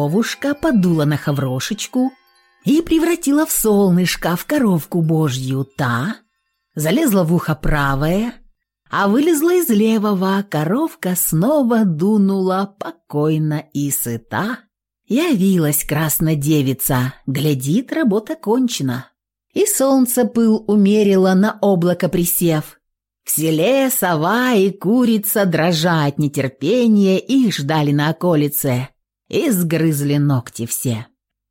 коровушка подула на хаврошечку и превратила в солнышко в коровку божью та, залезла в ухо правое, а вылезла из левого, коровка снова дунула покойно и сыта. Явилась краснодевица, глядит, работа кончена. И солнце пыл умерило на облако присев. В селе сова и курица дрожа от нетерпения их ждали на околице. И сгрызли ногти все.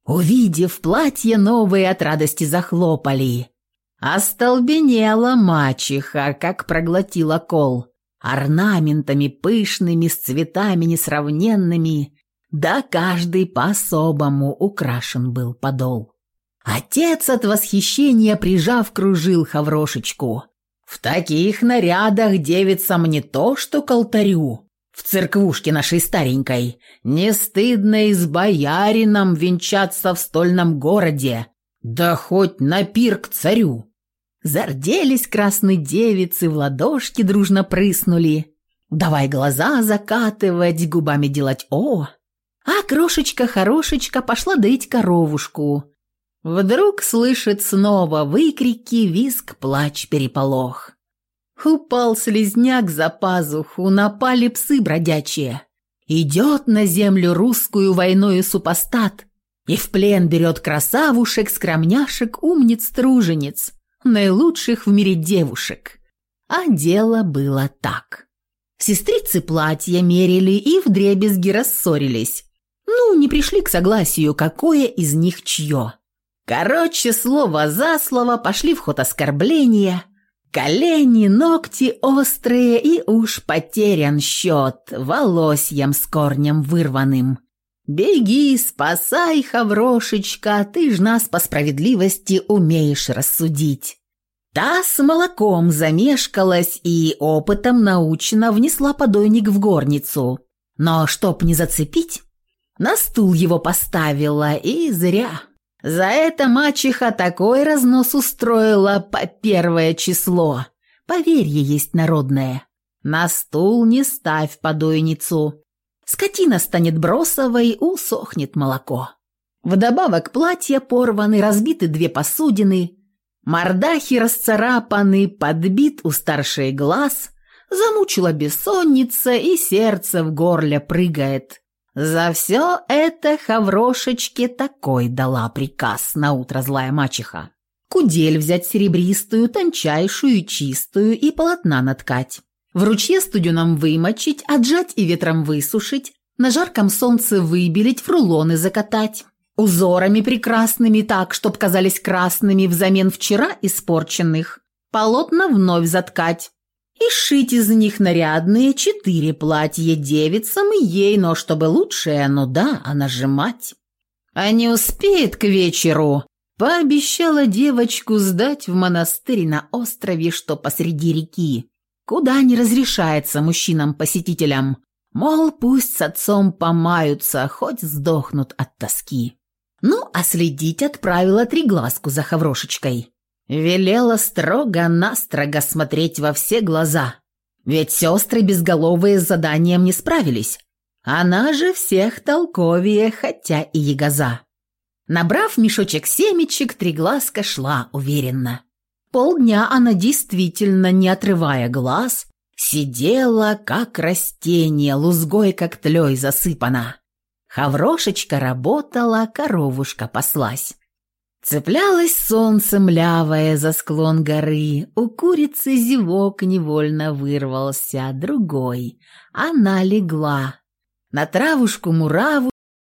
Увидев платье новые, от радости захлопали. Остолбенела мачеха, как проглотила кол. Орнаментами пышными, с цветами несравненными, да каждый по-особому украшен был подол. Отец от восхищения, прижав, кружил хаврошечку. В таких нарядах девицам не то, что к алтарю. В церквушке нашей старенькой не стыдно и с боярином венчаться в стольном городе, да хоть на пир к царю. Зарделись красные девицы, в ладошки дружно прыснули. Давай глаза закатывать, губами делать «о». А крошечка-хорошечка пошла доить коровушку. Вдруг слышит снова выкрики, визг, плач, переполох. Упал слезняк за пазуху, напали псы бродячие. Идет на землю русскую войною супостат и в плен берет красавушек, скромняшек, умниц, тружениц наилучших в мире девушек. А дело было так. Сестрицы платья мерили и вдребезги рассорились. Ну, не пришли к согласию, какое из них чье. Короче, слово за слово пошли в ход оскорбления. Колени, ногти острые и уж потерян счет волосьем с корнем вырванным. «Беги, спасай, Хаврошечка, ты ж нас по справедливости умеешь рассудить». Та с молоком замешкалась и опытом научно внесла подойник в горницу. Но чтоб не зацепить, на стул его поставила, и зря. За это мачеха такой разнос устроила по первое число. Поверье есть народное. На стул не ставь подойницу. Скотина станет бросовой, усохнет молоко. Вдобавок платья порваны, разбиты две посудины, мордахи расцарапаны, подбит у старшей глаз, замучила бессонница и сердце в горле прыгает. За все это Хаврошечке такой дала приказ на утро злая мачеха. Кудель взять серебристую, тончайшую чистую и полотна наткать. В ручье студеном вымочить, отжать и ветром высушить, на жарком солнце выбелить, в рулоны закатать. Узорами прекрасными так, чтоб казались красными взамен вчера испорченных. Полотна вновь заткать. И сшить из них нарядные четыре платья девицам и ей, но чтобы лучшее, ну да, а нажимать. А не успеет к вечеру, пообещала девочку сдать в монастырь на острове, что посреди реки куда не разрешается мужчинам-посетителям. Мол, пусть с отцом помаются, хоть сдохнут от тоски. Ну, а следить отправила триглазку за Хаврошечкой. Велела строго-настрого смотреть во все глаза. Ведь сестры безголовые с заданием не справились. Она же всех толковее, хотя и ягоза. Набрав мешочек семечек, триглазка шла уверенно. Полдня она действительно, не отрывая глаз, сидела, как растение, лузгой как тлей засыпана. Хаврошечка работала, коровушка паслась. Цеплялась солнце млявое за склон горы, у курицы зевок невольно вырвался, другой. Она легла. На травушку-мураву